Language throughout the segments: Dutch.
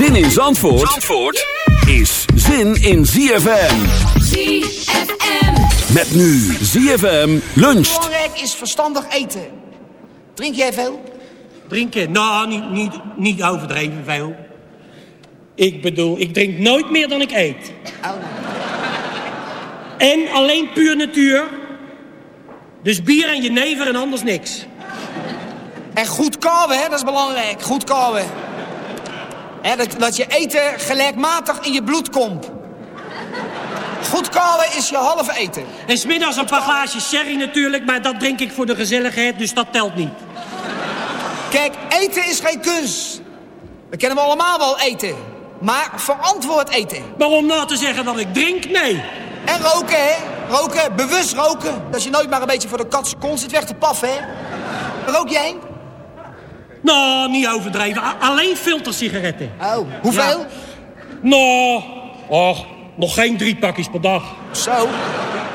Zin in Zandvoort, Zandvoort is zin in ZFM. ZFM. Met nu ZFM luncht. Belangrijk is verstandig eten. Drink jij veel? Drinken? Nou, niet, niet, niet overdreven veel. Ik bedoel, ik drink nooit meer dan ik eet. Oh. En alleen puur natuur. Dus bier en jenever en anders niks. En goed kauwen, hè? dat is belangrijk. Goed kauwen. Dat, dat je eten gelijkmatig in je bloed komt. Goed kauwen is je half eten. En smiddags een paar glaasjes sherry natuurlijk, maar dat drink ik voor de gezelligheid, dus dat telt niet. Kijk, eten is geen kunst. We kennen we allemaal wel eten. Maar verantwoord eten. Maar om nou te zeggen dat ik drink, nee. En roken, hè? Roken, bewust roken. Dat je nooit maar een beetje voor de katse kont zit weg te paffen, hè? Rook jij? Nou, niet overdreven. A- alleen filtersigaretten. Oh, hoeveel? Ja. Nou, och, nog geen drie pakjes per dag. Zo.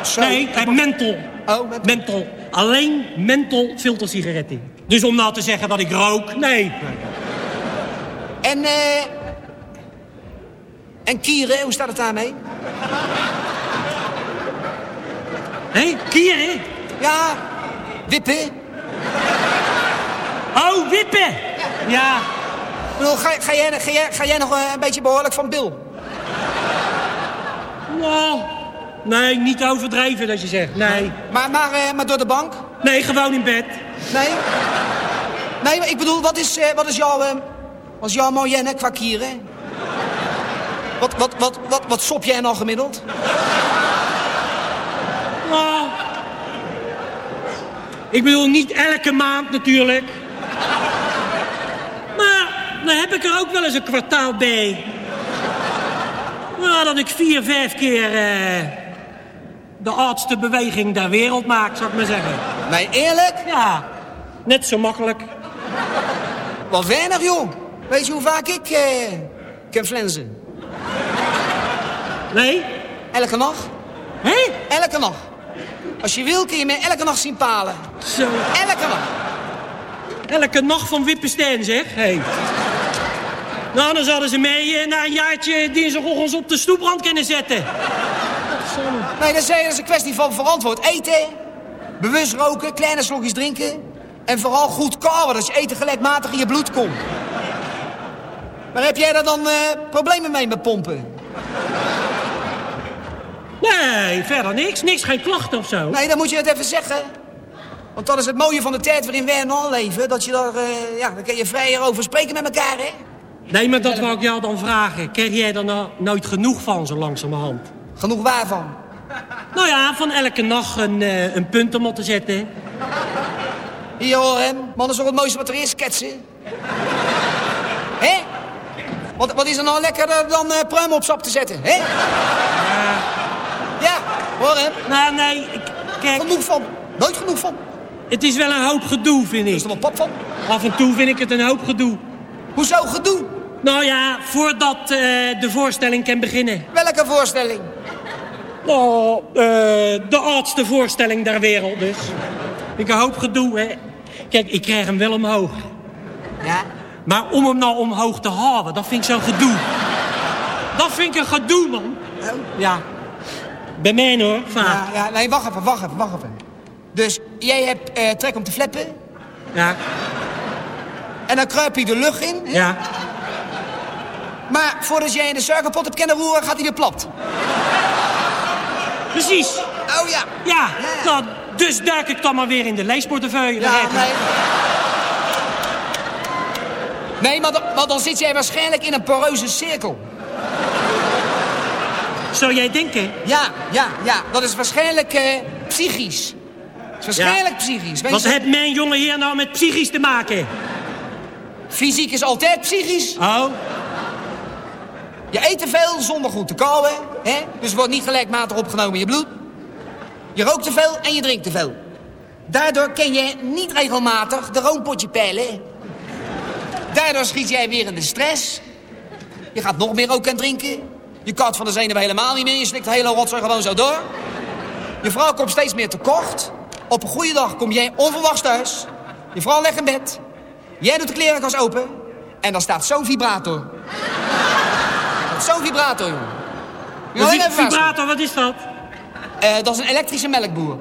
Zo. Nee, eh, menthol. Oh, menthol. Menthol. Alleen menthol filtersigaretten. Dus om nou te zeggen dat ik rook, nee. En, eh... En kieren, hoe staat het daarmee? Hé, kieren? Ja, wippen. Oh, wippen. Ja. Ik bedoel, ga, ga, jij, ga, jij, ga jij nog eh, een beetje behoorlijk van Bill? Nou, nee, niet overdrijven dat je zegt. Nee. Maar, maar, eh, maar door de bank? Nee, gewoon in bed. Nee? Nee, maar ik bedoel, wat is, eh, wat is jouw, wat is jouw moyenne qua kieren? Wat, wat, wat, wat, wat sop jij nou gemiddeld? Nou, ik bedoel niet elke maand natuurlijk. Maar dan heb ik er ook wel eens een kwartaal bij. Nou, dat ik vier, vijf keer eh, de oudste beweging der wereld maak, zou ik maar zeggen. Nee, eerlijk? Ja, net zo makkelijk. Wat weinig, joh. Weet je hoe vaak ik eh, kan flensen? Nee? Elke nacht. Hé? Elke nacht. Als je wil, kun je mij elke nacht zien palen. Zo. Elke nacht. Elke nacht van Wippenstein, zeg. Hey. Nou, dan zouden ze mij eh, na een jaartje dinsdagochtends op de stoeprand kunnen zetten. Nee, dat is, dat is een kwestie van verantwoord eten. Bewust roken, kleine slokjes drinken. En vooral goed kauwen, dat je eten gelijkmatig in je bloed komt. Maar heb jij daar dan eh, problemen mee met pompen? Nee, verder niks. Niks, geen klachten of zo. Nee, dan moet je het even zeggen. Want dat is het mooie van de tijd waarin wij nu leven. Dat je daar, eh, ja, dan kun je vrijer over spreken met elkaar, hè? Nee, maar dat wou ik jou dan vragen. Krijg jij er nou nooit genoeg van, zo langzamerhand? Genoeg waarvan? Nou ja, van elke nacht een, eh, een punt om op te zetten. Hier hoor hem. Man, is toch het mooiste wat er is, sketsen? Hé? Wat, wat is er nou lekkerder dan pruim op sap te zetten, hè? Ja, hoor hem. Nou, nee, ik- kijk, Genoeg van. Nooit genoeg van. Het is wel een hoop gedoe, vind Is ik. er wel pap van? Af en toe vind ik het een hoop gedoe. Hoezo gedoe? Nou ja, voordat eh, de voorstelling kan beginnen. Welke voorstelling? Nou, eh, de oudste voorstelling der wereld dus. Ik een hoop gedoe, hè. Kijk, ik krijg hem wel omhoog. Ja. Maar om hem nou omhoog te houden, dat vind ik zo'n gedoe. Dat vind ik een gedoe, man. Ja. Bij mij hoor, vaak. Ja, ja, nee, wacht even, wacht even, wacht even. Dus jij hebt eh, trek om te flappen. Ja, En dan kruip je de lucht in. hè? ja. Maar voordat jij in de suikerpot hebt kunnen roeren, gaat hij weer plat. Precies. Oh ja. Ja, nou, dus duik ik dan maar weer in de leesportefeuille. Ja, nee. Nee, maar dan, maar dan zit jij waarschijnlijk in een poreuze cirkel. Zou jij denken? Ja, ja, ja. Dat is waarschijnlijk eh, psychisch. Waarschijnlijk psychisch. Wat je, heeft mijn jonge heer nou met psychisch te maken? Fysiek is altijd psychisch. Oh, Je eet te veel zonder goed te kauwen. Hè? Dus wordt niet gelijkmatig opgenomen in je bloed. Je rookt te veel en je drinkt te veel. Daardoor ken je niet regelmatig de roompotje peilen. Daardoor schiet jij weer in de stress. Je gaat nog meer roken en drinken. Je kat van de zenuwen helemaal niet meer. Je slikt de hele rotzooi gewoon zo door. Je vrouw komt steeds meer tekort. Op een goede dag kom jij onverwachts thuis. Je vrouw legt in bed. Jij doet de klerenkast open. En dan staat zo'n vibrator. Zo'n vibrator, jongen. Een vi- vibrator, wat is dat? Eh, dat is een elektrische melkboer.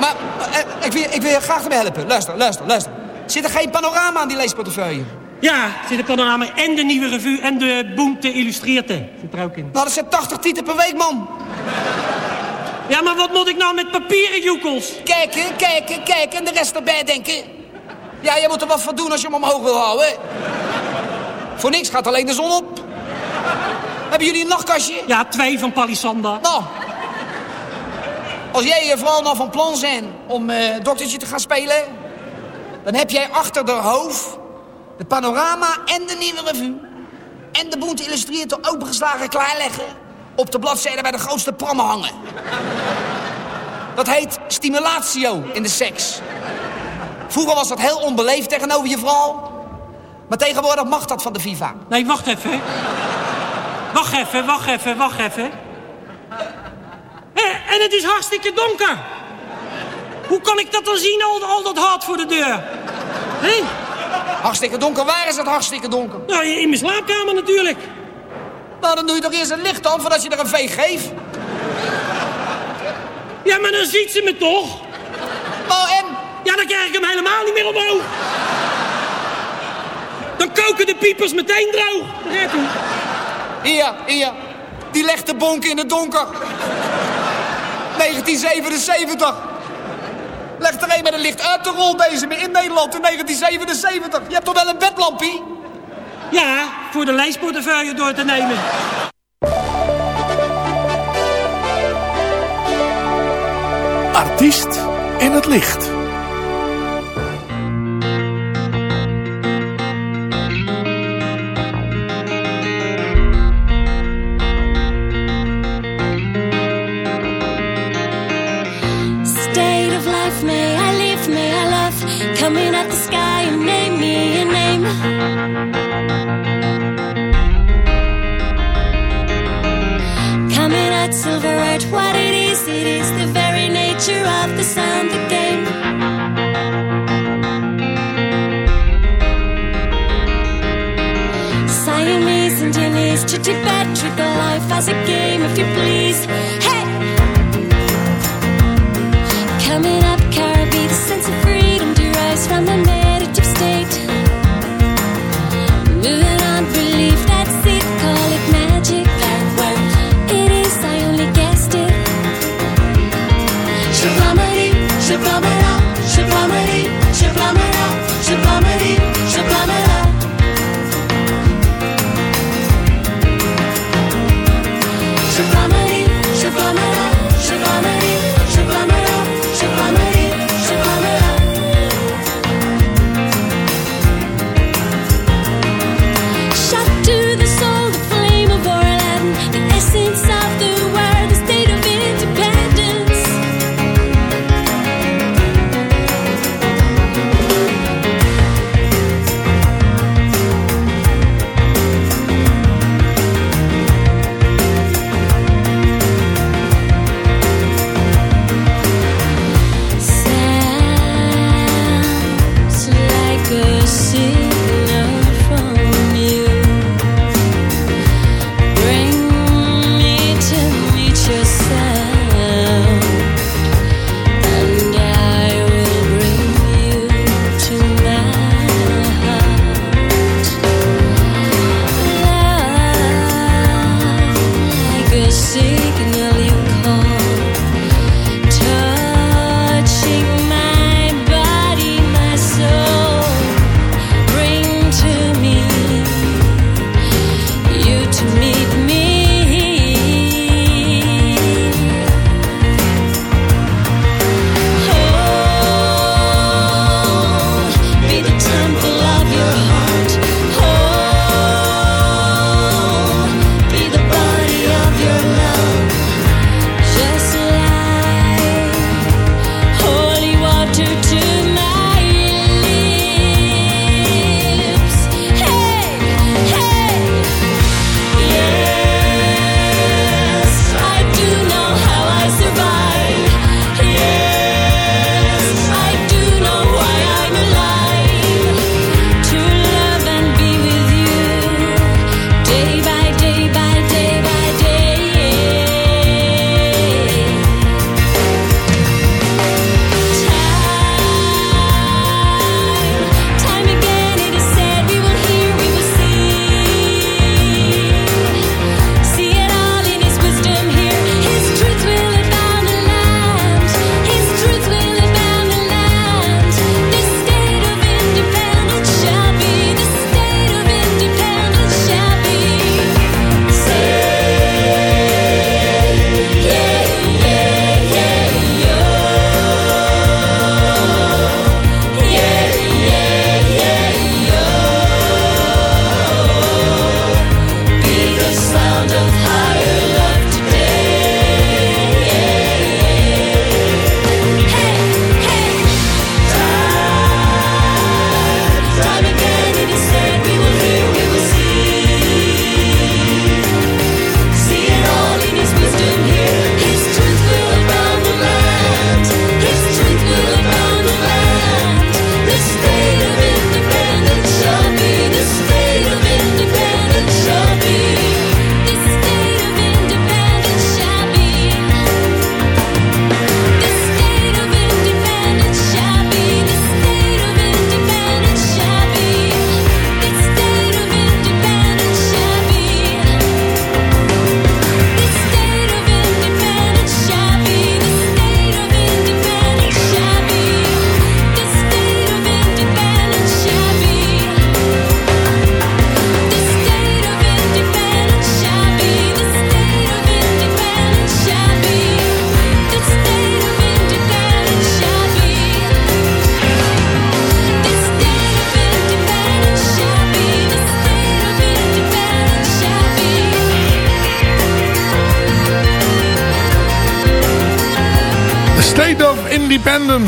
maar eh, ik, wil, ik wil je graag ermee helpen. Luister, luister, luister. Zit er geen panorama aan die leesportefeuille? Ja, zit een panorama en de nieuwe revue en de Boemte Illustreerte. Zit er ook in. Nou, dat zijn 80 tieten per week, man. Ja, maar wat moet ik nou met papieren joekels? Kijken, kijken, kijken en de rest erbij denken. Ja, je moet er wat voor doen als je hem omhoog wil houden. Voor niks gaat alleen de zon op. Hebben jullie een nachtkastje? Ja, twee van Palisanda. Nou, als jij je vooral nou van plan zijn om eh, doktertje te gaan spelen... dan heb jij achter de hoofd de panorama en de nieuwe revue... en de boente illustreert opengeslagen klaarleggen... op de bladzijde bij de grootste prammen hangen. Dat heet stimulatio in de seks. Vroeger was dat heel onbeleefd tegenover je vrouw... maar tegenwoordig mag dat van de FIFA. Nee, wacht even. Wacht even, wacht even, wacht even. Eh, en het is hartstikke donker. Hoe kan ik dat dan zien, al, al dat hart voor de deur? Hé? Hartstikke donker, waar is het hartstikke donker? Nou, in mijn slaapkamer natuurlijk. Nou, dan doe je toch eerst een licht aan voordat je er een veeg geeft. Ja, maar dan ziet ze me toch? Nou, en? Ja, dan krijg ik hem helemaal niet meer omhoog. Dan koken de piepers meteen droog. Hier, hier. Die legt de bonk in het donker. 1977. Leg er een met een licht uit de rolbezem in Nederland in 1977. Je hebt toch wel een bedlampie? Ja, voor de lijstportefeuille door te nemen. Artiest in het licht. To Tibetrical life as a game, if you please.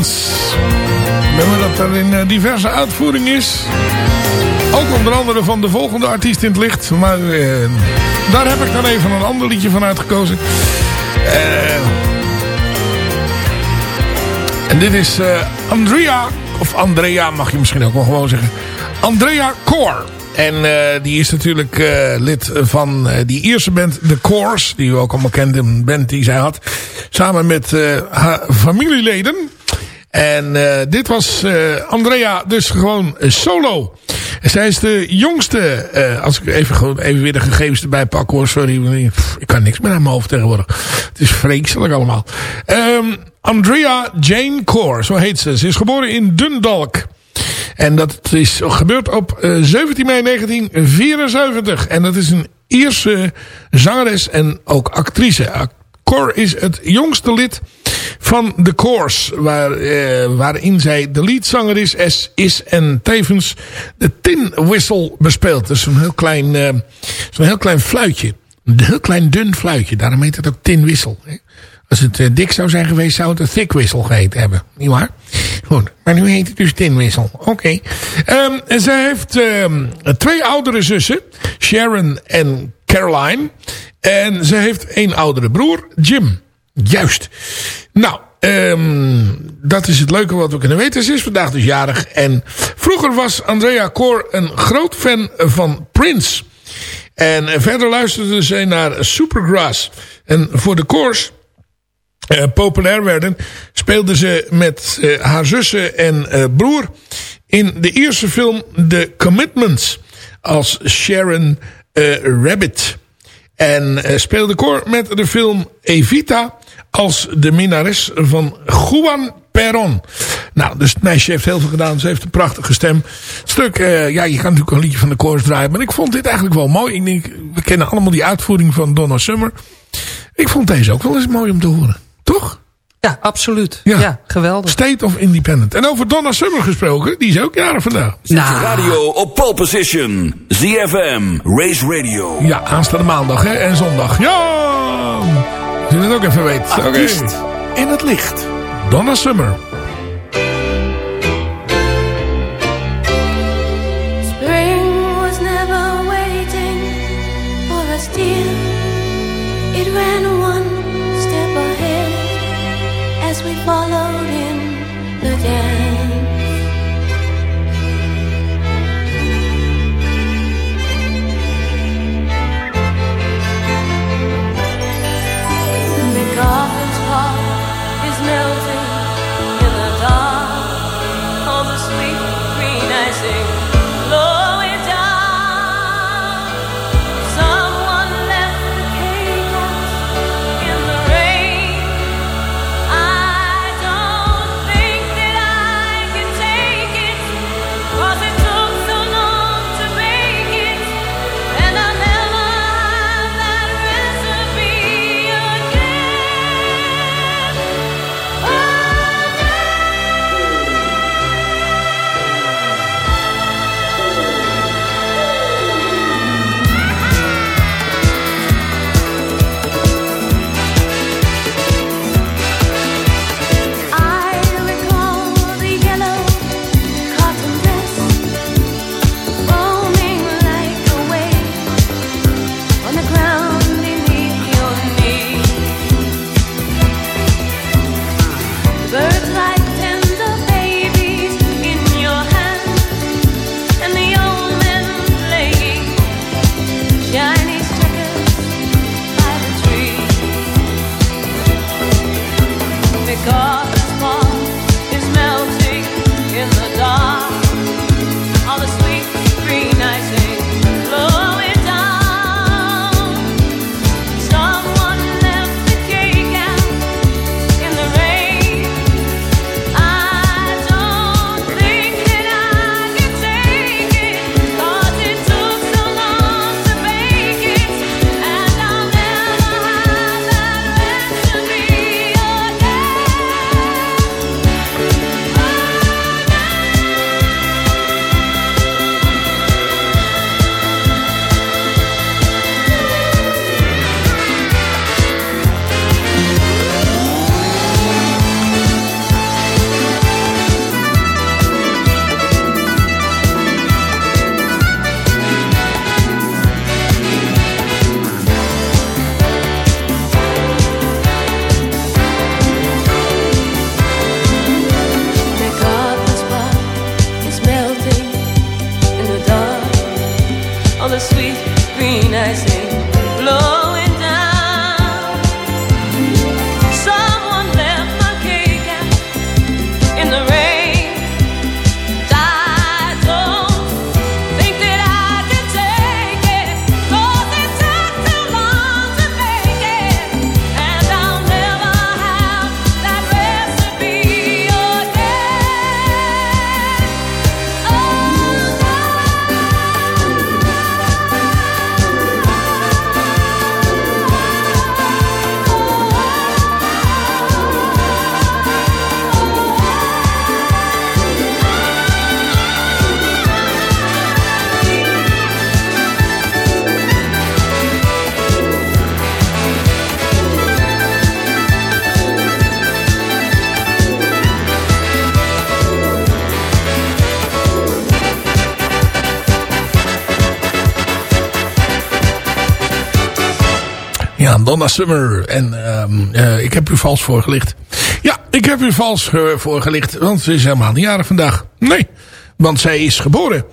Independence. Nummer dat er in eh, diverse uitvoering is. Ook onder andere van de volgende artiest in het licht. Maar eh, daar heb ik dan even een ander liedje van uitgekozen. Eh, en dit is eh, Andrea, of Andrea mag je misschien ook wel gewoon zeggen. Andrea Core. En eh, die is natuurlijk eh, lid van die eerste band, The Course. Die u ook allemaal kent, een band die zij had. Samen met haar familieleden. En eh, dit was eh, Andrea dus gewoon solo. Zij is de jongste, eh, als ik even, gewoon even weer de gegevens erbij pak hoor. Sorry, ik kan niks meer aan mijn hoofd tegenwoordig. Het is vreselijk allemaal. Ehm, Andrea Jane Core, zo heet ze. Ze is geboren in Dundalk. En dat is gebeurd op eh, 17 mei 1974. En dat is een Ierse zangeres en ook actrice. Cor is het jongste lid van The Course. Waar, eh, waarin zij de leadzanger is, is, is en tevens de tin whistle bespeelt. Dus een heel klein, eh, zo'n heel klein fluitje. Een heel klein dun fluitje. Daarom heet het ook tin whistle. Als het eh, dik zou zijn geweest, zou het een thick whistle geheten hebben. Niet waar? Goed. Maar nu heet het dus tin whistle. Oké. Ehm, en zij heeft ehm, twee oudere zussen. Sharon en Caroline. En ze heeft één oudere broer, Jim. Juist. Nou, ehm, dat is het leuke wat we kunnen weten. Ze is vandaag dus jarig. En vroeger was Andrea Core een groot fan van Prince. En verder luisterde ze naar Supergrass. En voor de Coors eh, populair werden, speelde ze met eh, haar zussen en eh, broer in de eerste film The Commitments als Sharon Rabbit. En speelde koor met de film Evita als de minnares van Juan Perón. Nou, dus het meisje heeft heel veel gedaan. Ze heeft een prachtige stem. Stuk, eh, ja, je kan natuurlijk een liedje van de koors draaien. Maar ik vond dit eigenlijk wel mooi. Ik denk, we kennen allemaal die uitvoering van Donna Summer. Ik vond deze ook wel eens mooi om te horen. Toch? Ja, absoluut. Ja. Ja, geweldig. State of Independent. En over Donna Summer gesproken, die is ook jarig vandaag. Je radio op pole position. ZFM, Race Radio. Ja, aanstaande maandag hè, en zondag. Ja! Je dat ook even weet. Oké. Artiest in het licht. Donna Summer. Donna Summer. En ehm, eh, ik heb u vals voorgelicht. Ja, ik heb u vals eh, voorgelicht. Want ze is helemaal niet jarig vandaag. Nee, want zij is geboren.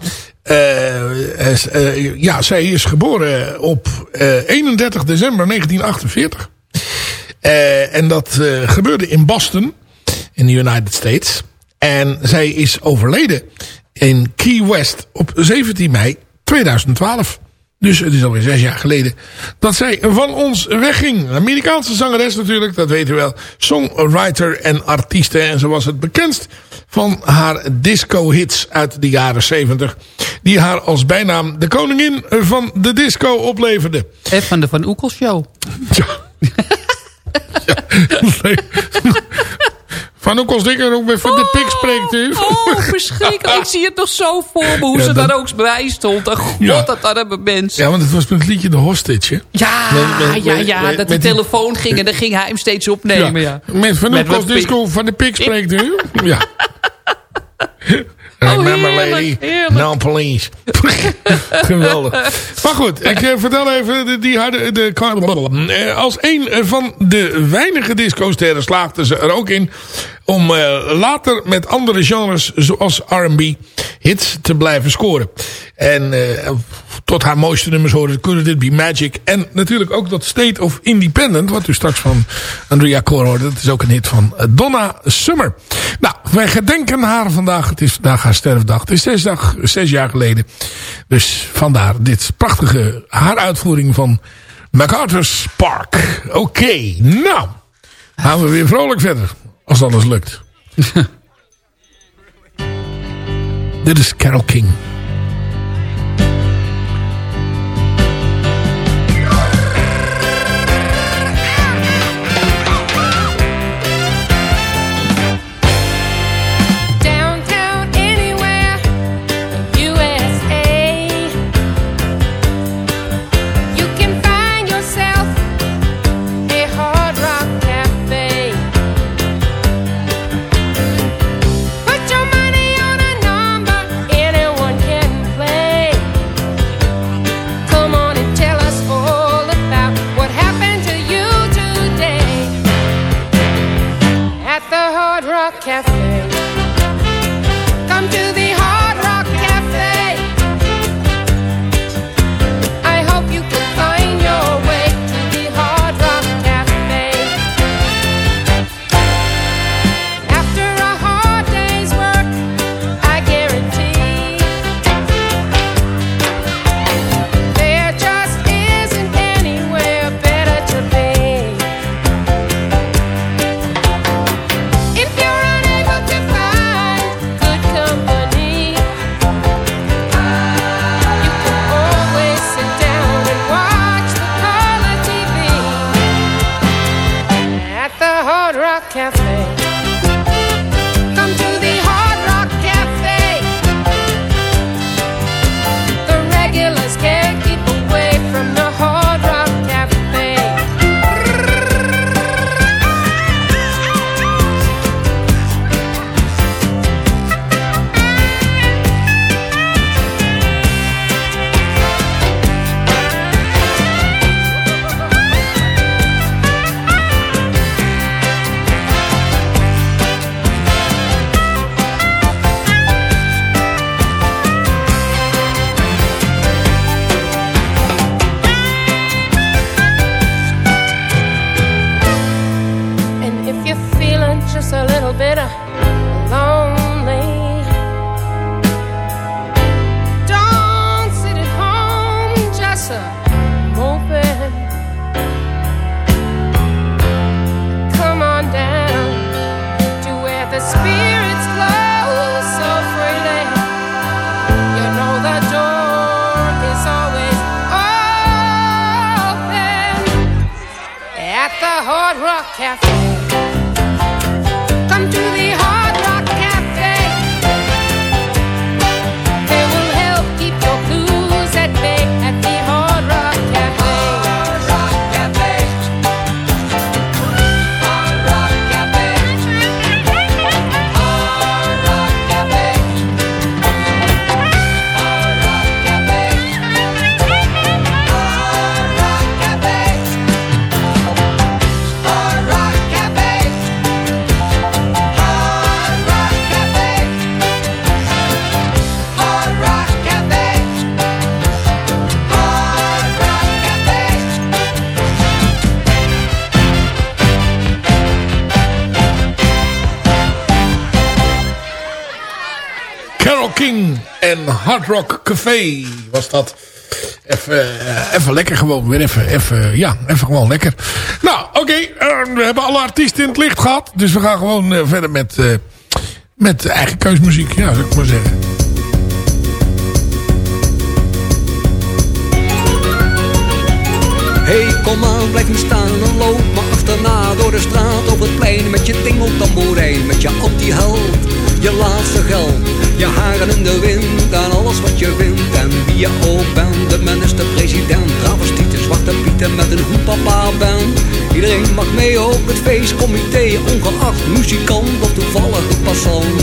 eh, ja, zij is geboren op eh, 31 december 1948. Eh, en dat gebeurde in Boston, in de United States. En zij is overleden in Key West op 17 mei 2012. Dus het is alweer zes jaar geleden dat zij van ons wegging. Een Amerikaanse zangeres natuurlijk, dat weten we wel. Songwriter en artieste. En ze was het bekendst van haar disco-hits uit de jaren 70. Die haar als bijnaam de koningin van de disco opleverde. En van de Van Oekel Show. Nee. Van ook als dikker ook met van de pik spreekt u. Oh, verschrikkelijk. Ik zie het toch zo voor me. Hoe Ja, ze dat- daar ook bij stond. En god, Ja. dat arme mens. Ja, want het was met het liedje De Hostage. hè? Ja, Met- met- ja, ja. met- dat die- telefoon ging en dan ging hij hem steeds opnemen. Ja. Met Van ook als disco van de pik spreekt u. Ja. Oh, Remember heerlijk, lady, heerlijk. no police. Geweldig. Maar goed, ik eh, vertel even, de, die harde, de, eh, als een van de weinige discosterren slaagde ze er ook in om eh, later met andere genres zoals R&B hits te blijven scoren. En eh, tot haar mooiste nummers horen Could It Be Magic en natuurlijk ook dat State of Independent, wat u straks van Andrea Core hoorde. Dat is ook een hit van eh, Donna Summer. Nou, wij gedenken haar vandaag. Het is vandaag haar sterfdag. Het is zes, dag, zes jaar geleden. Dus vandaar dit prachtige haar uitvoering van MacArthur's Park. Oké, nou. Gaan we weer vrolijk verder. Als alles lukt. Dit is Carol King. Uh, Café was dat. Even, eh, even lekker gewoon. Weer even, even, ja, even gewoon lekker. Nou, oké. eh, we hebben alle artiesten in het licht gehad. Dus we gaan gewoon eh, verder met, met eigen keusmuziek. Ja, zou ik maar zeggen. Hey, kom aan, blijf niet staan en loop me achterna door de straat op het plein met je tingeltamboerijn, met je anti-held, je laatste geld, je haren in de wind wat je vindt en wie je ook bent, de minister-president, travestieten, zwarte pieten met een hoedpapa bent. Iedereen mag mee op het feestcomité, ongeacht muzikant of toevallige passant.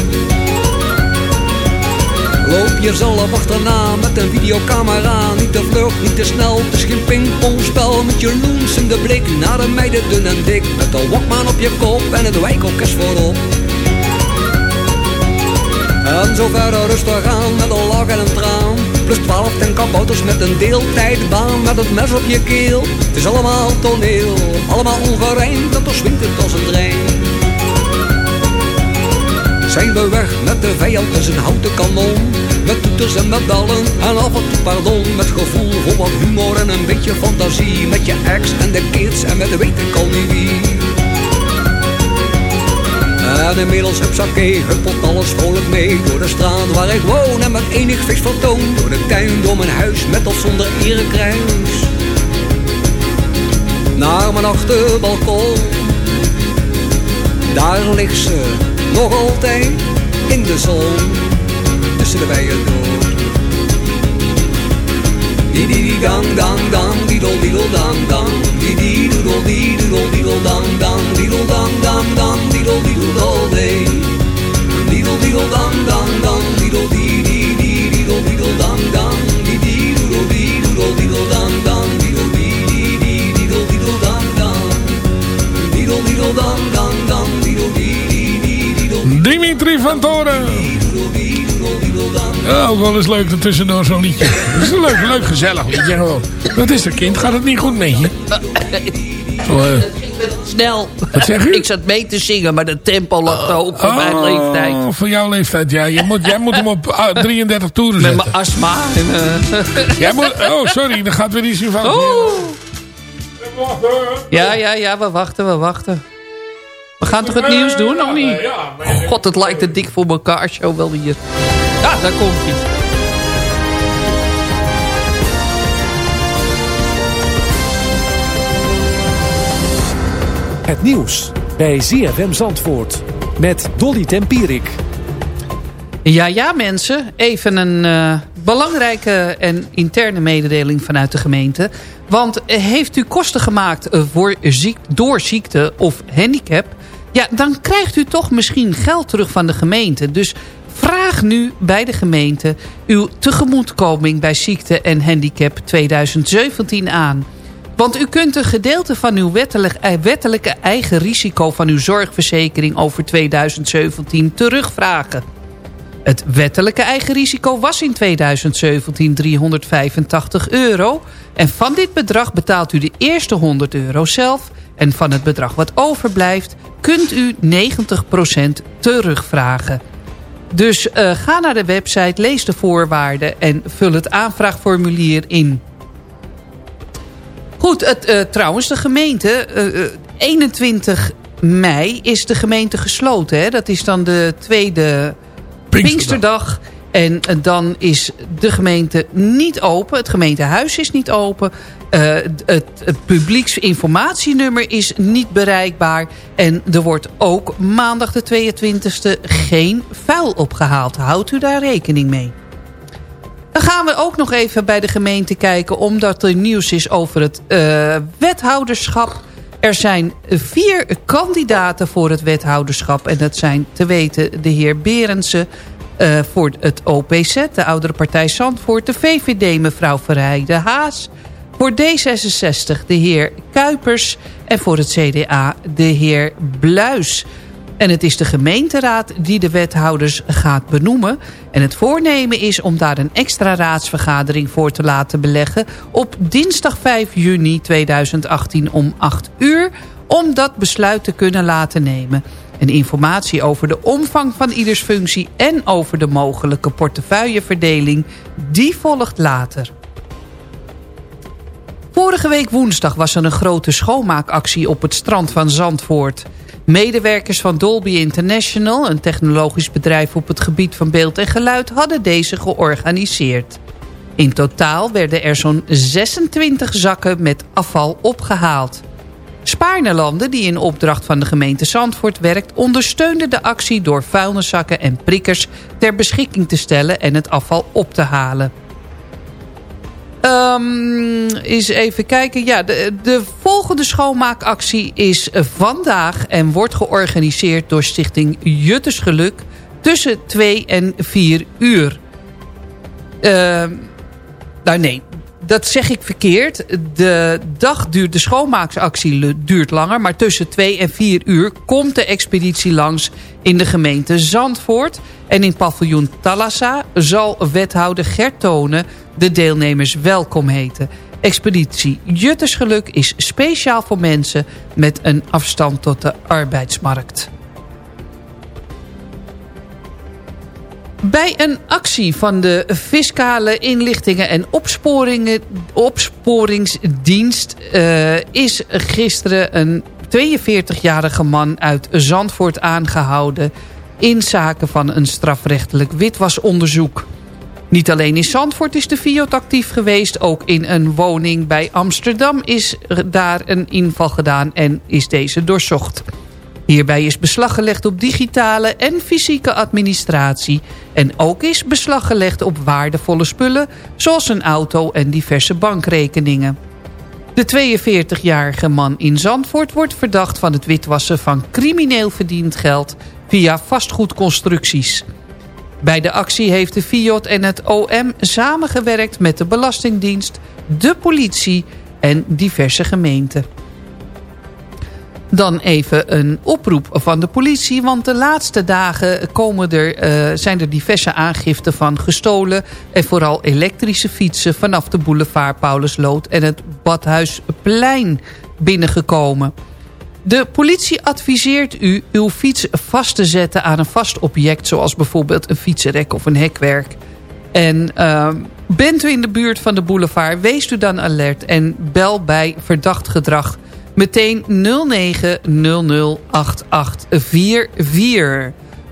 Loop jezelf achterna met een videocamera. Niet te vlug, niet te snel, het is geen pingpongspel. Met je loens in de blik naar de meiden dun en dik. Met de Walkman op je kop en het wijkorkest voorop En zo verder rustig aan met een lach en een traan. Plus 12 tenkabouters met een deeltijdbaan Met het mes op je keel. Het is allemaal toneel, allemaal ongerijmd En toch swingt als een trein zijn we weg met de vijand als een houten kanon. Met toeters en met ballen en af en toe pardon. Met gevoel voor wat humor en een beetje fantasie. Met je ex en de kids en met weet ik al niet wie En inmiddels hupsakee, huppelt alles vrolijk mee. Door de straat waar ik woon en met enig feest vertoon Door de tuin, door mijn huis, met of zonder erekruis Naar mijn achterbalkon Daar ligt ze nog altijd in de zon. Tussen de bijen door. Die die die dang dang dang, diedel diedel dang dang, die die doedel die doedel diedel dang diedel dang dang dang, Dimitri van Toren. Ja, ook wel eens leuk ertussendoor zo'n liedje. Dat is een leuk, leuk gezellig liedje gewoon. Wat is er kind? Gaat het niet goed met je? Zo, eh, Snel. Wat zeg u? Ik zat mee te zingen, maar de tempo lag te hoog voor mijn leeftijd. Oh, voor jouw leeftijd, ja. Je moet, jij moet hem op ah, 33 toeren Met zetten. mijn astma. En, eh, Jij moet, oh, sorry. Dan gaat weer iets in fout. Oeh. Ja, ja, ja, we wachten, we wachten. We gaan toch het nieuws doen, of niet? God, het lijkt te dik voor elkaar, show wel hier. Ja, daar komt hij. Het nieuws bij ZFM Zandvoort met Dolly Tempierik. Ja, ja mensen. Even een eh, belangrijke en interne mededeling vanuit de gemeente. Want eh, heeft u kosten gemaakt voor ziek, door ziekte of handicap... ja, dan krijgt u toch misschien geld terug van de gemeente. Dus vraag nu bij de gemeente uw tegemoetkoming bij ziekte en handicap 2017 aan... Want u kunt een gedeelte van uw wettelijk, eh, wettelijke eigen risico van uw zorgverzekering over 2017 terugvragen. Het wettelijke eigen risico was in 2017 385 euro. En van dit bedrag betaalt u de eerste 100 euro zelf. En van het bedrag wat overblijft kunt u 90% terugvragen. Dus eh, ga naar de website, lees de voorwaarden en vul het aanvraagformulier in. Goed, het, eh, trouwens, de gemeente... eh, eh, 21 mei is de gemeente gesloten. Hè? Dat is dan de tweede Pinksterdag. En eh, dan is de gemeente niet open. Het gemeentehuis is niet open. Eh, het, het publieksinformatienummer is niet bereikbaar. En er wordt ook maandag de 22e geen vuil opgehaald. Houdt u daar rekening mee. Dan gaan we ook nog even bij de gemeente kijken... omdat er nieuws is over het eh, wethouderschap. Er zijn vier kandidaten voor het wethouderschap. En dat zijn te weten de heer Berensen... eh, voor het OPZ, de Oudere Partij Zandvoort... de VVD mevrouw Verheij de Haas... voor D66 de heer Kuipers... en voor het CDA de heer Bluis... En het is de gemeenteraad die de wethouders gaat benoemen. En het voornemen is om daar een extra raadsvergadering voor te laten beleggen... op dinsdag 5 juni 2018 om 8 uur... om dat besluit te kunnen laten nemen. En informatie over de omvang van ieders functie... en over de mogelijke portefeuilleverdeling, die volgt later. Vorige week woensdag was er een grote schoonmaakactie op het strand van Zandvoort. Medewerkers van Dolby International, een technologisch bedrijf op het gebied van beeld en geluid, hadden deze georganiseerd. In totaal werden er zo'n 26 zakken met afval opgehaald. Spaarnelanden, die in opdracht van de gemeente Zandvoort werkt... ondersteunde de actie door vuilniszakken en prikkers ter beschikking te stellen... en het afval op te halen. Um, eens even kijken. Ja, de, de volgende schoonmaakactie is vandaag... en wordt georganiseerd door stichting Juttersgeluk... tussen 2 en 4 uur. Uh, nou nee, dat zeg ik verkeerd. De dag duurt, de schoonmaaksactie duurt langer. Maar tussen 2 en 4 uur komt de expeditie langs in de gemeente Zandvoort. En in paviljoen Talassa zal wethouder Gert de deelnemers welkom heten. Expeditie Juttersgeluk is speciaal voor mensen met een afstand tot de arbeidsmarkt. Bij een actie van de Fiscale Inlichtingen en Opsporingsdienst... Uh, is gisteren een 42-jarige man uit Zandvoort aangehouden... in zaken van een strafrechtelijk witwasonderzoek. Niet alleen in Zandvoort is de Fiat actief geweest... ook in een woning bij Amsterdam is daar een inval gedaan en is deze doorzocht... Hierbij is beslag gelegd op digitale en fysieke administratie. En ook is beslag gelegd op waardevolle spullen... zoals een auto en diverse bankrekeningen. De 42-jarige man in Zandvoort wordt verdacht van het witwassen van crimineel verdiend geld... via vastgoedconstructies. Bij de actie heeft de Fiat en het OM samengewerkt met de Belastingdienst, de politie en diverse gemeenten. Dan even een oproep van de politie. Want de laatste dagen komen er, uh, zijn er diverse aangiften van gestolen... en vooral elektrische fietsen vanaf de boulevard Paulusloot... en het Badhuisplein binnengekomen. De politie adviseert u uw fiets vast te zetten aan een vast object... zoals bijvoorbeeld een fietsenrek of een hekwerk. En uh, bent u in de buurt van de boulevard, wees u dan alert... en bel bij verdacht gedrag meteen 09008844.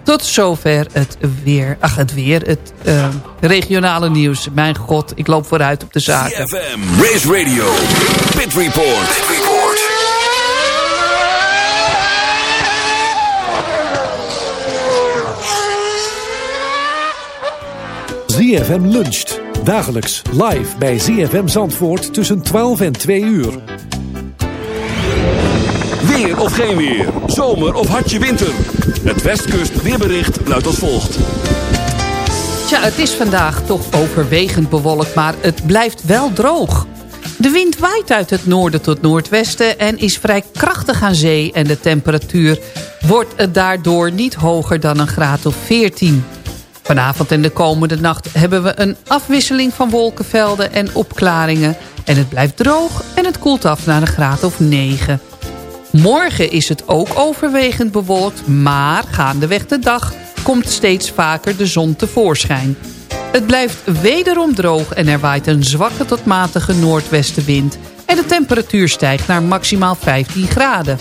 Tot zover het weer. Ach, het weer. Het uh, regionale nieuws. Mijn god, ik loop vooruit op de zaken. CFM, Race Radio, Pit Report. Pit Report. ZFM luncht. Dagelijks live bij ZFM Zandvoort tussen 12 en 2 uur. Weer of geen weer. Zomer of hartje winter. Het Westkust weerbericht luidt als volgt. Tja, het is vandaag toch overwegend bewolkt, maar het blijft wel droog. De wind waait uit het noorden tot noordwesten en is vrij krachtig aan zee... en de temperatuur wordt daardoor niet hoger dan een graad of 14. Vanavond en de komende nacht hebben we een afwisseling van wolkenvelden en opklaringen... en het blijft droog en het koelt af naar een graad of 9. Morgen is het ook overwegend bewolkt, maar gaandeweg de dag komt steeds vaker de zon tevoorschijn. Het blijft wederom droog en er waait een zwakke tot matige noordwestenwind... en de temperatuur stijgt naar maximaal 15 graden.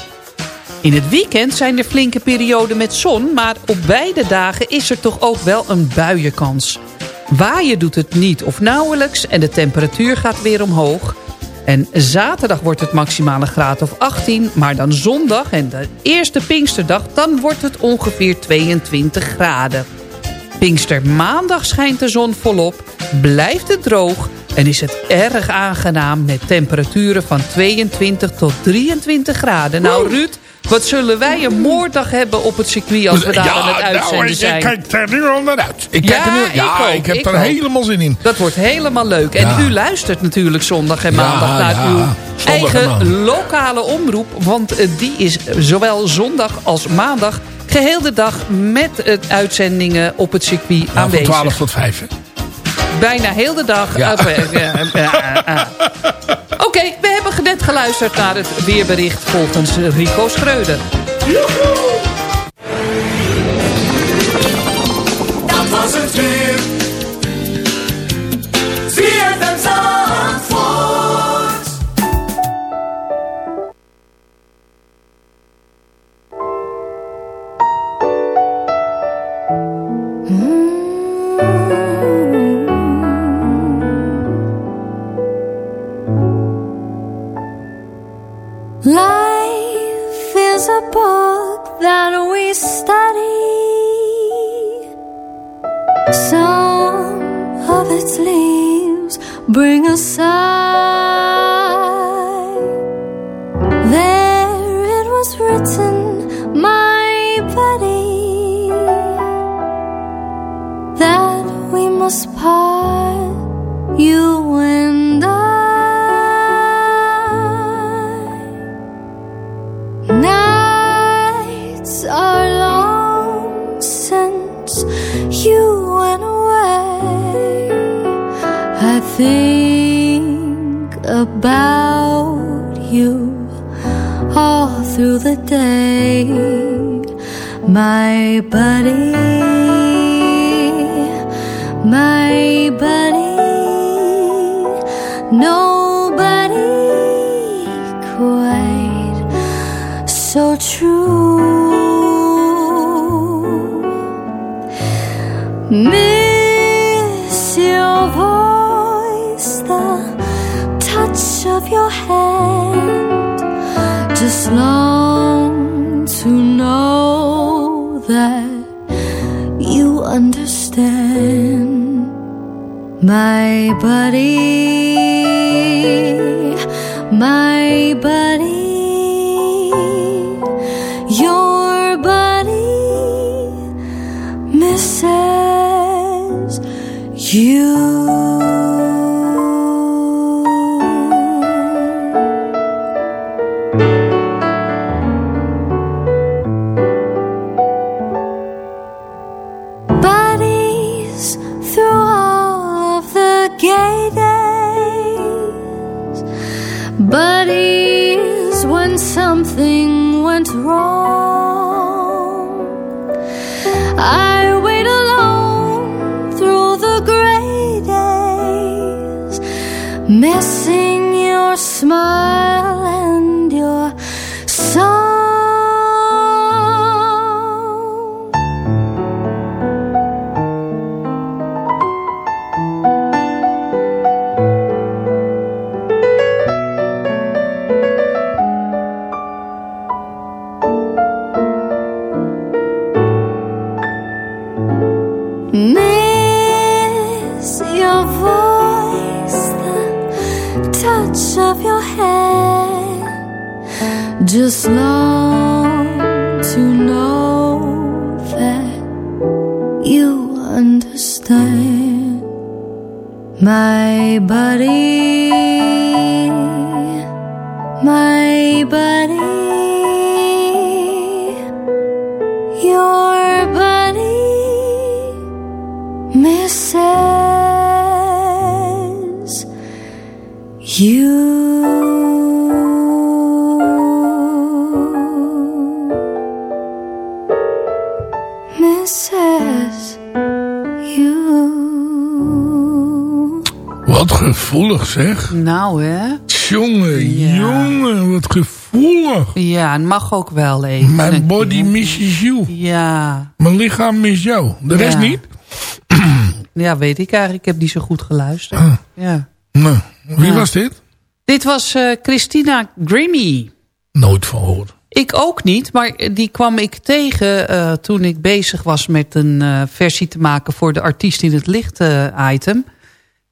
In het weekend zijn er flinke perioden met zon... maar op beide dagen is er toch ook wel een buienkans. Waaien doet het niet of nauwelijks en de temperatuur gaat weer omhoog... En zaterdag wordt het maximale graad of 18. Maar dan zondag en de eerste Pinksterdag... dan wordt het ongeveer 22 graden. Pinkstermaandag schijnt de zon volop. Blijft het droog. En is het erg aangenaam met temperaturen van 22 tot 23 graden. Nou Ruud, wat zullen wij een moorddag hebben op het circuit als we daar aan het uitzenden nou, zijn. ik kijk er nu al naar uit. Ik, kijk Ja, er nu, ja, ik ook, ik heb ik er ook. helemaal zin in. Dat wordt helemaal leuk. En Ja. u luistert natuurlijk zondag en maandag naar uw eigen lokale omroep. Want eh, die is zowel zondag als maandag geheel de dag met het uitzendingen op het circuit Nou, van aanwezig. 12 tot 5. hè. Bijna heel de dag. Ja. Oké, net geluisterd naar het weerbericht volgens Rico Schreuder. Understand, my buddy, my buddy. Smile Just long to know that you understand, my buddy, my buddy. Gevoelig zeg. Nou hè. Jongen, jongen, wat gevoelig. Ja, het mag ook wel even. Mijn body misses you. Ja. Mijn lichaam mis jou. De rest Ja. niet? Ja, weet ik eigenlijk. Ik heb niet zo goed geluisterd. Ah. Ja. Nou, wie Ja. was dit? Dit was eh, Christina Grimmie. Nooit van gehoord. Ik ook niet, maar die kwam ik tegen eh, toen ik bezig was met een eh, versie te maken voor de Artiest in het Licht item.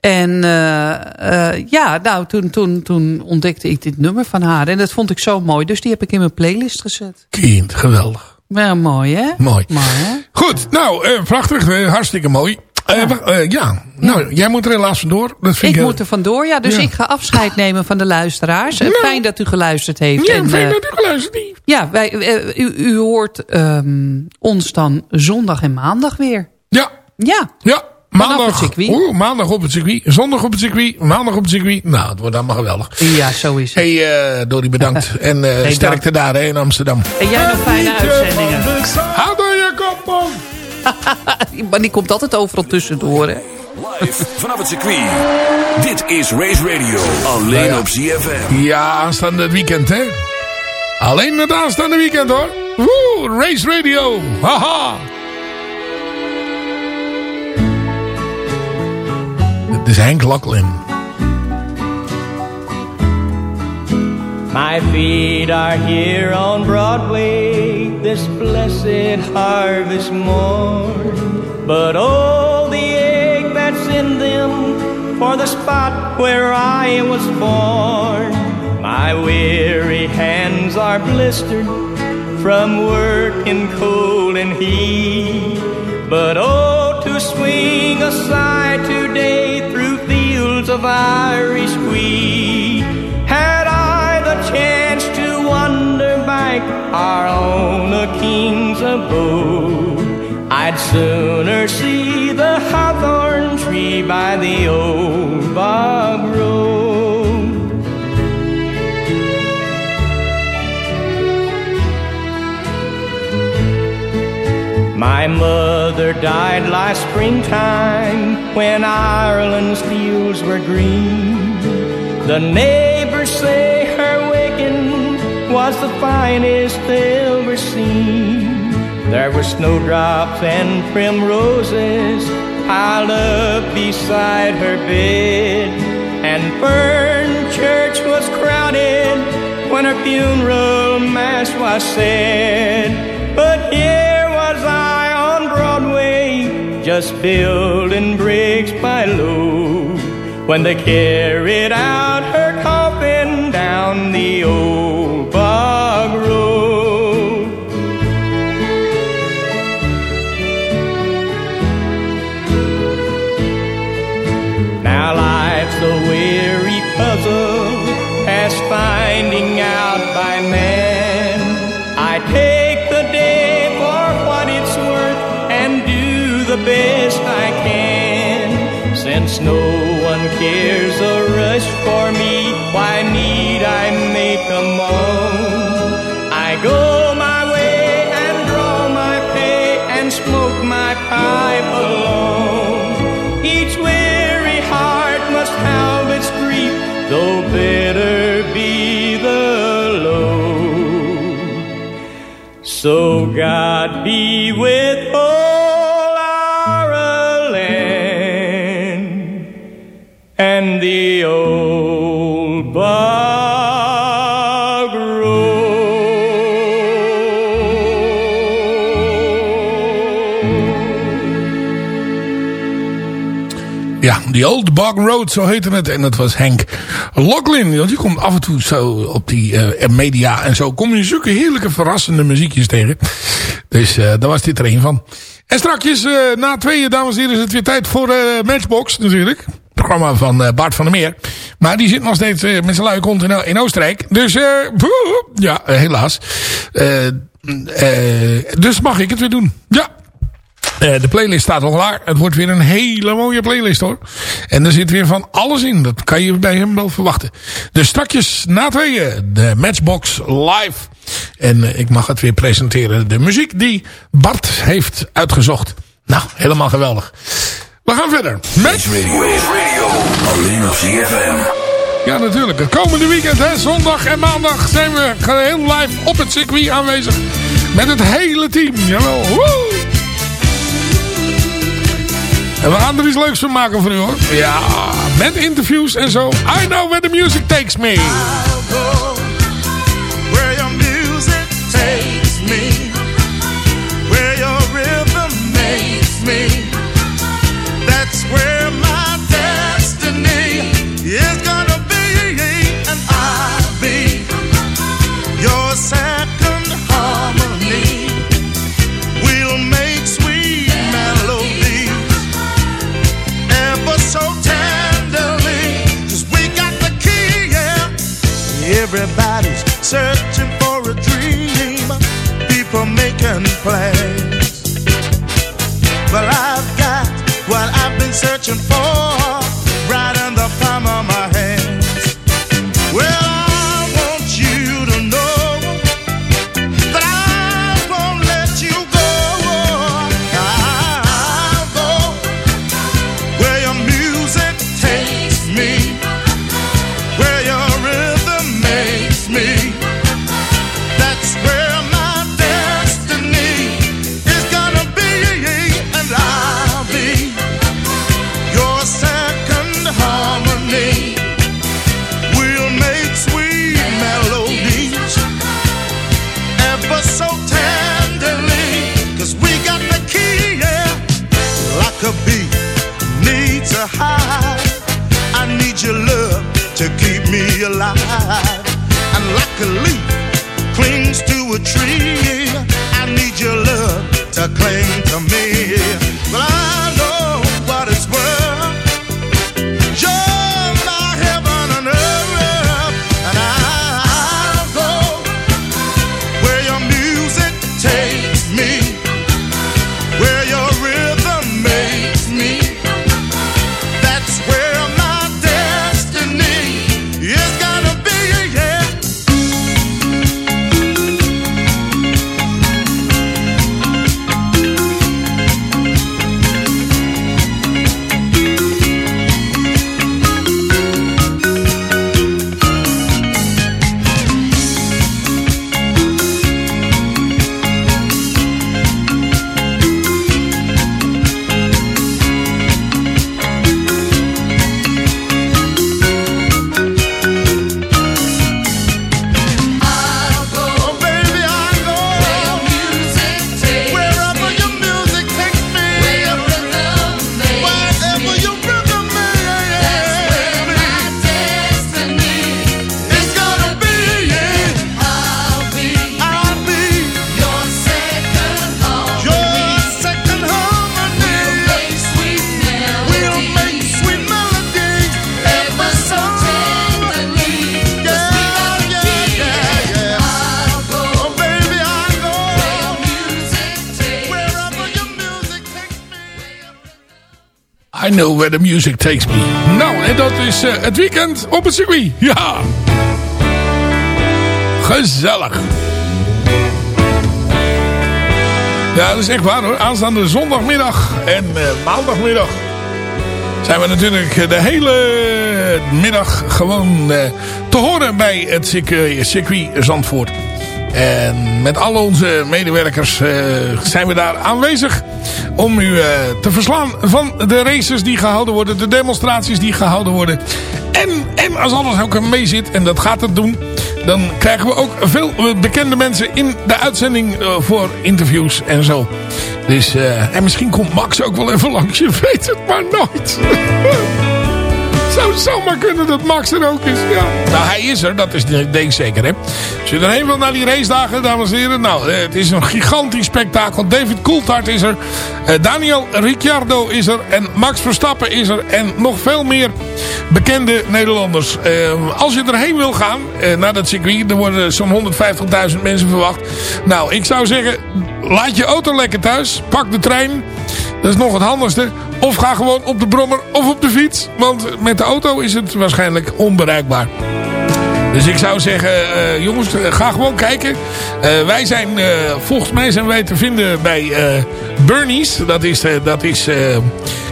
En eh, eh, ja, nou, toen, toen, toen ontdekte ik dit nummer van haar. En dat vond ik zo mooi, dus die heb ik in mijn playlist gezet. Kind, geweldig. Ja, mooi hè? Mooi. Mooi hè? Goed, nou, eh, prachtig. hartstikke mooi. Eh, ja, nou, jij moet er helaas vandoor. Dat vind Ik ik, moet er vandoor, ja. Dus Ja. ik ga afscheid nemen van de luisteraars. Fijn dat u geluisterd heeft. Ja, en, fijn dat u geluisterd heeft. Ja, wij, u, u hoort ehm, ons dan zondag en maandag weer. Ja. Ja. Ja. Maandag, het circuit. Oeh, maandag op het circuit, zondag op het circuit, maandag op het circuit. Nou, het wordt allemaal geweldig. Ja, zo is het. Hey, eh Dori, bedankt. En eh Hey, sterkte daar hè, in Amsterdam. En jij nog fijne uitzendingen. Hou door je kop, man. Maar die komt altijd overal tussendoor, hè. Live vanaf het circuit. Dit is Race Radio. Alleen Ja. op ZFM. Ja, aanstaande weekend, hè. Alleen het aanstaande weekend, hoor. Woe, Race Radio. Haha. Dit is Henk Lachlan. My feet are here on Broadway this blessed harvest morn. But oh, the ache that's in them for the spot where I was born. My weary hands are blistered from work in cold and heat. But oh, to swing a aside today of Irish wheat. Had I the chance to wander back our own a king's abode, I'd sooner see the hawthorn tree by the old bog road. My mother died last springtime when Ireland's fields were green. The neighbors say her waking was the finest they ever seen. There were snowdrops and primroses piled up beside her bed, and Fern Church was crowded when her funeral mass was said. Just building bricks by load, when they carried out her coffin down the old one cares a rush for me, why need I make a moan? I go my way and draw my pay and smoke my pipe alone. Each weary heart must have its grief, though bitter be the load. So God be with and the old bog Ja, die Old Bog Road, zo heette het. En dat was Henk Locklin. Want die komt af en toe zo op die eh, media en zo. Kom je zulke heerlijke verrassende muziekjes tegen. Dus eh, daar was dit er een van. En strakjes, eh, na tweeën, dames en heren, is het weer tijd voor Matchbox natuurlijk. Programma van eh, Bart van der Meer. Maar die zit nog steeds eh, met zijn luie kont in, Oostenrijk. Dus, eh, ja, helaas. Dus mag ik het weer doen. Ja. De playlist staat al klaar. Het wordt weer een hele mooie playlist hoor. En er zit weer van alles in. Dat kan je bij hem wel verwachten. Dus strakjes na tweeën de Matchbox live. En ik mag het weer presenteren. De muziek die Bart heeft uitgezocht. Nou, helemaal geweldig. We gaan verder. Met... Alleen op CFM. Ja, natuurlijk. Het komende weekend, hè, zondag en maandag, zijn we heel live op het circuit aanwezig. Met het hele team. Jawel. Woe! En we gaan er iets leuks van maken voor u hoor. Ja, met interviews en zo. I know where the music takes me. The music takes me. Nou, en dat is eh, het weekend op het circuit. Ja. Gezellig. Ja, dat is echt waar hoor. Aanstaande zondagmiddag en eh, maandagmiddag zijn we natuurlijk eh, de hele middag gewoon te horen bij het circuit, Zandvoort. En met al onze medewerkers zijn we daar aanwezig om u eh, te verslaan van de races die gehouden worden, de demonstraties die gehouden worden. En, en als alles ook mee zit, en dat gaat het doen, dan krijgen we ook veel bekende mensen in de uitzending eh, voor interviews en zo. Dus, eh, en misschien komt Max ook wel even langs, je weet het maar nooit. Zou zomaar kunnen dat Max er ook is. Ja. Nou, hij is er. Dat is denk ik zeker. Hè. Als je erheen wil naar die race dagen, dames en heren. Nou, eh, het is een gigantisch spektakel. David Coulthard is er. Eh, Daniel Ricciardo is er. En Max Verstappen is er. En nog veel meer bekende Nederlanders. Eh, als je erheen wil gaan, naar dat circuit. Er worden zo'n 150.000 mensen verwacht. Nou, ik zou zeggen, laat je auto lekker thuis. Pak de trein. Dat is nog het handigste. Of ga gewoon op de brommer of op de fiets. Want met de auto is het waarschijnlijk onbereikbaar. Dus ik zou zeggen, eh, jongens, eh, ga gewoon kijken. Eh, wij zijn, eh, volgens mij zijn wij te vinden bij Bernie's. Dat is, dat is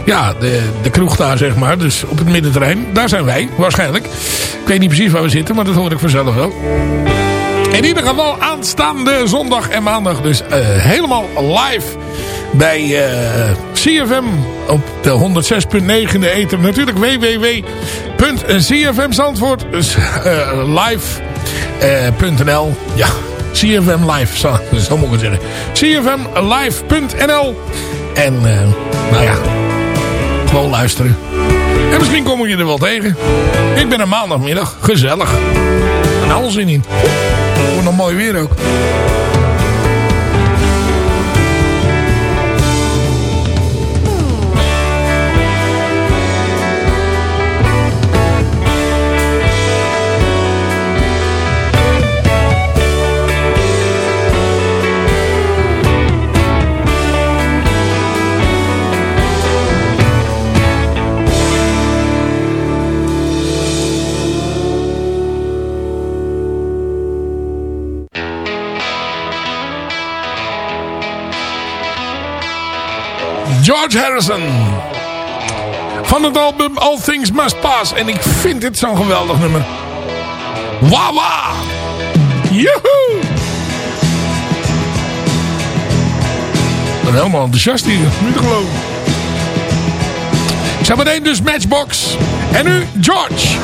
ja, de, de kroeg daar, zeg maar. Dus op het middenterrein. Daar zijn wij, waarschijnlijk. Ik weet niet precies waar we zitten, maar dat hoor ik vanzelf wel. In ieder geval aanstaande zondag en maandag dus helemaal live bij eh, CFM op de 106.9 in de ether. Natuurlijk www.cfmzandvoort dus, eh, live.nl Ja, CFM live, zo, zo moet ik zeggen. cfmlive.nl En eh, nou ja, gewoon luisteren. En misschien kom je er wel tegen. Ik ben een maandagmiddag, gezellig. En alles zin in. Wordt nog mooi weer ook. George Harrison. Van het album All Things Must Pass. En ik vind dit zo'n geweldig nummer. Wawa! Joehoe! Ik ben helemaal enthousiast hier. Niet te geloven. Zometeen dus Matchbox. En nu George.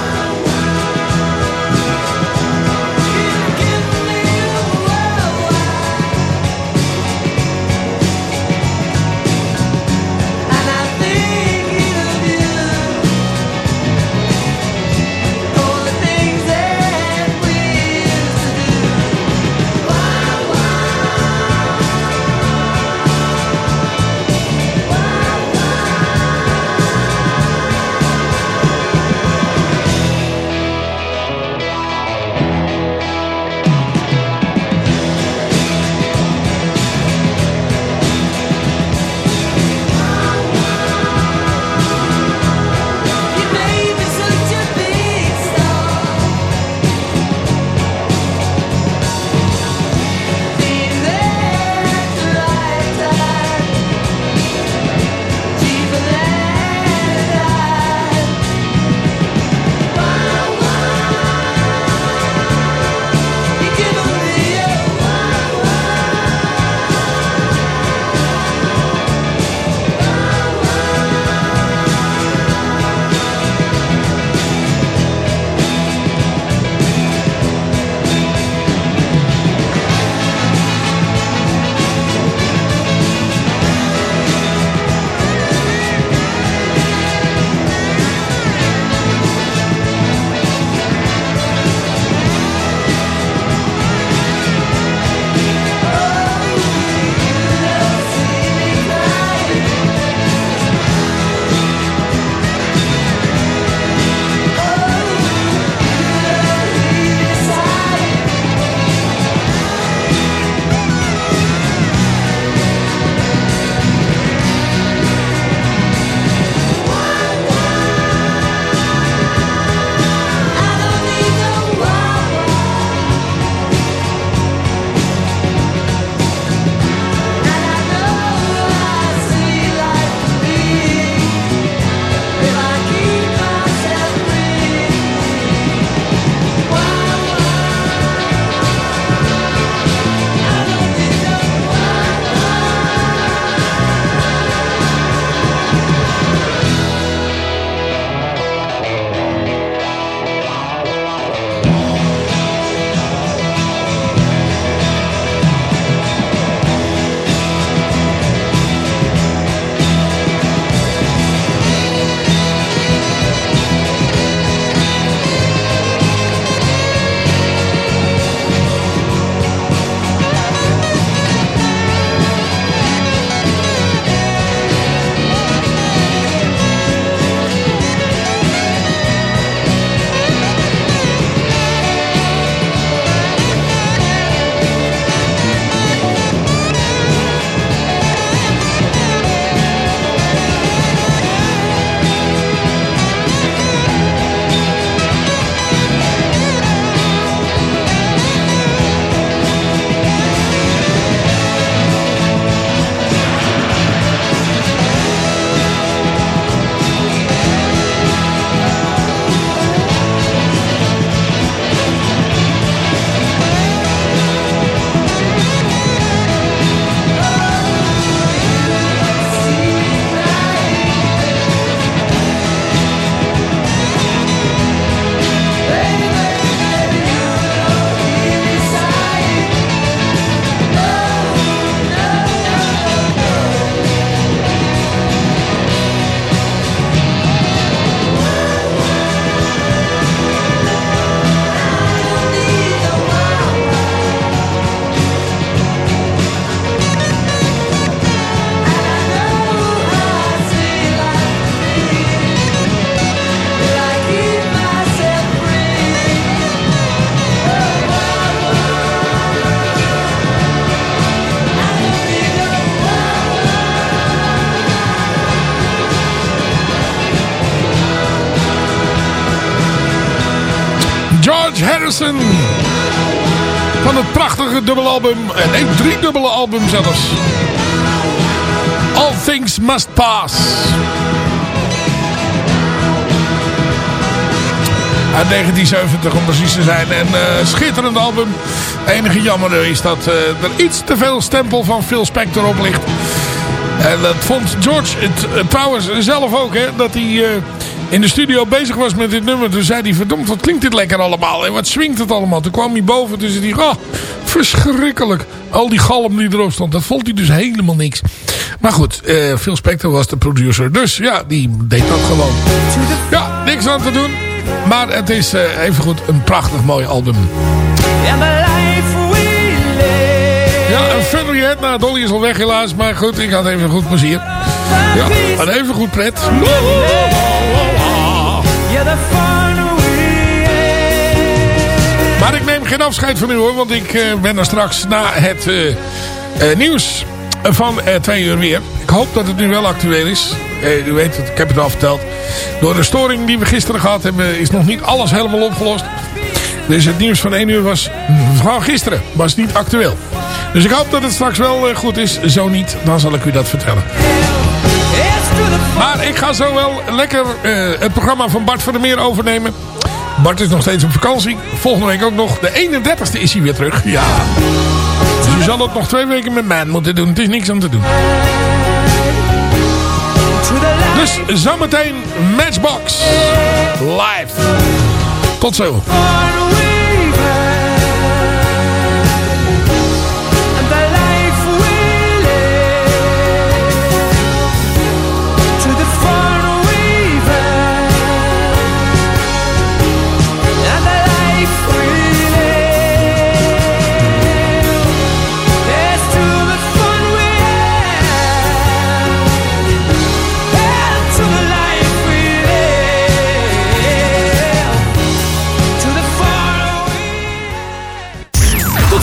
Van het prachtige dubbelalbum. En drie dubbele album zelfs. All Things Must Pass. Uit 1970 om precies te zijn. En uh, schitterend album. enige jammer is dat uh, er iets te veel stempel van Phil Spector op ligt. En dat vond George het, uh, trouwens zelf ook. Hè, dat hij in de studio bezig was met dit nummer. Toen zei hij, verdomd, wat klinkt dit lekker allemaal. En wat swingt het allemaal. Toen kwam hij boven. Toen zei hij, oh, verschrikkelijk. Al die galm die erop stond. Dat vond hij dus helemaal niks. Maar goed, uh, Phil Spector was de producer. Dus ja, die deed dat gewoon. Ja, niks aan te doen. Maar het is uh, even goed een prachtig mooi album. Ja, een funny Nou, Dolly is al weg helaas. Maar goed, ik had even goed plezier. Ja, had even goed pret. Maar ik neem geen afscheid van u hoor. Want ik uh, ben er straks na het uh, uh, nieuws van twee uur weer. Ik hoop dat het nu wel actueel is. u weet het, ik heb het al verteld. Door de storing die we gisteren gehad hebben... is nog niet alles helemaal opgelost. Dus het nieuws van 1 uur was van gisteren. Was niet actueel. Dus ik hoop dat het straks wel goed is. Zo niet, dan zal ik u dat vertellen. Maar ik ga zo wel lekker uh, het programma van Bart van der Meer overnemen. Bart is nog steeds op vakantie. Volgende week ook nog. De 31ste is hij weer terug. Ja. Dus u zal het nog twee weken met mij moeten doen. Het is niks aan te doen. Dus zometeen Matchbox. Live. Tot zo.